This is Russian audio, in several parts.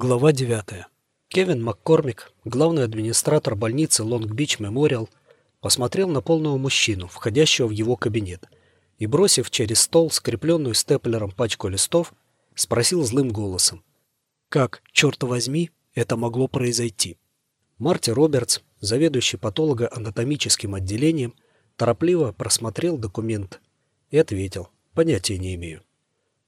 Глава 9. Кевин Маккормик, главный администратор больницы Лонг-Бич Мемориал, посмотрел на полного мужчину, входящего в его кабинет, и, бросив через стол скрепленную степлером пачку листов, спросил злым голосом. «Как, черт возьми, это могло произойти?» Марти Робертс, заведующий патологоанатомическим отделением, торопливо просмотрел документ и ответил. «Понятия не имею».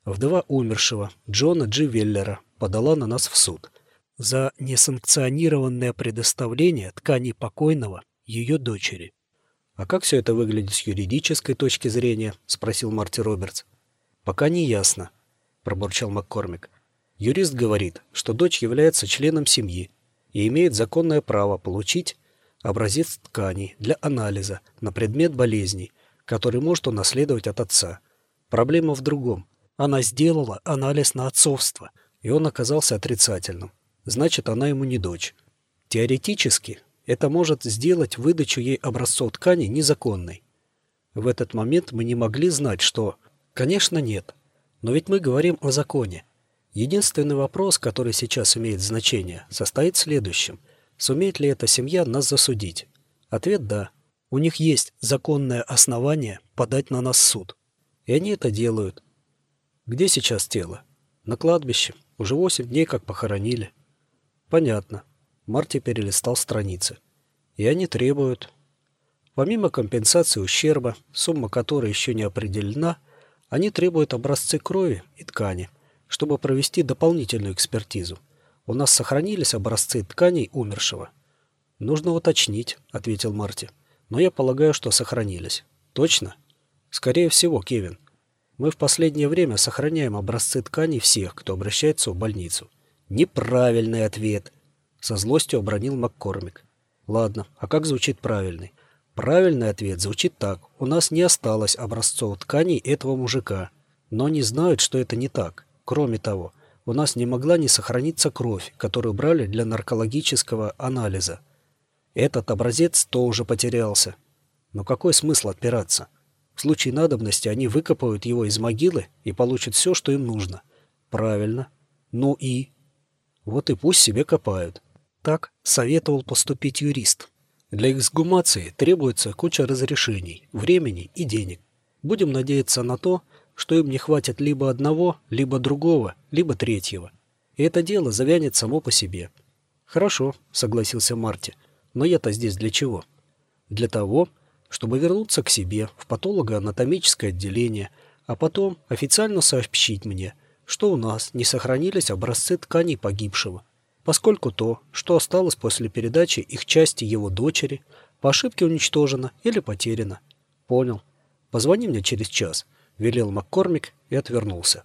Вдова умершего, Джона Джи Веллера, подала на нас в суд за несанкционированное предоставление тканей покойного ее дочери. «А как все это выглядит с юридической точки зрения?» — спросил Марти Робертс. «Пока не ясно», — пробурчал Маккормик. «Юрист говорит, что дочь является членом семьи и имеет законное право получить образец тканей для анализа на предмет болезней, который может унаследовать от отца. Проблема в другом. Она сделала анализ на отцовство, и он оказался отрицательным. Значит, она ему не дочь. Теоретически, это может сделать выдачу ей образцов ткани незаконной. В этот момент мы не могли знать, что... Конечно, нет. Но ведь мы говорим о законе. Единственный вопрос, который сейчас имеет значение, состоит в следующем. Сумеет ли эта семья нас засудить? Ответ – да. У них есть законное основание подать на нас суд. И они это делают. Где сейчас тело? На кладбище. Уже восемь дней как похоронили. Понятно. Марти перелистал страницы. И они требуют. Помимо компенсации ущерба, сумма которой еще не определена, они требуют образцы крови и ткани, чтобы провести дополнительную экспертизу. У нас сохранились образцы тканей умершего. Нужно уточнить, ответил Марти. Но я полагаю, что сохранились. Точно? Скорее всего, Кевин. Мы в последнее время сохраняем образцы тканей всех, кто обращается в больницу. Неправильный ответ. Со злостью обронил Маккормик. Ладно, а как звучит правильный? Правильный ответ звучит так. У нас не осталось образцов тканей этого мужика. Но они знают, что это не так. Кроме того, у нас не могла не сохраниться кровь, которую брали для наркологического анализа. Этот образец тоже потерялся. Но какой смысл отпираться? В случае надобности они выкопают его из могилы и получат все, что им нужно. Правильно. Ну и? Вот и пусть себе копают. Так советовал поступить юрист. Для эксгумации требуется куча разрешений, времени и денег. Будем надеяться на то, что им не хватит либо одного, либо другого, либо третьего. И это дело завянет само по себе. Хорошо, согласился Марти. Но я-то здесь для чего? Для того, чтобы вернуться к себе в патологоанатомическое отделение, а потом официально сообщить мне, что у нас не сохранились образцы тканей погибшего, поскольку то, что осталось после передачи их части его дочери, по ошибке уничтожено или потеряно. Понял. Позвони мне через час, велел Маккормик и отвернулся.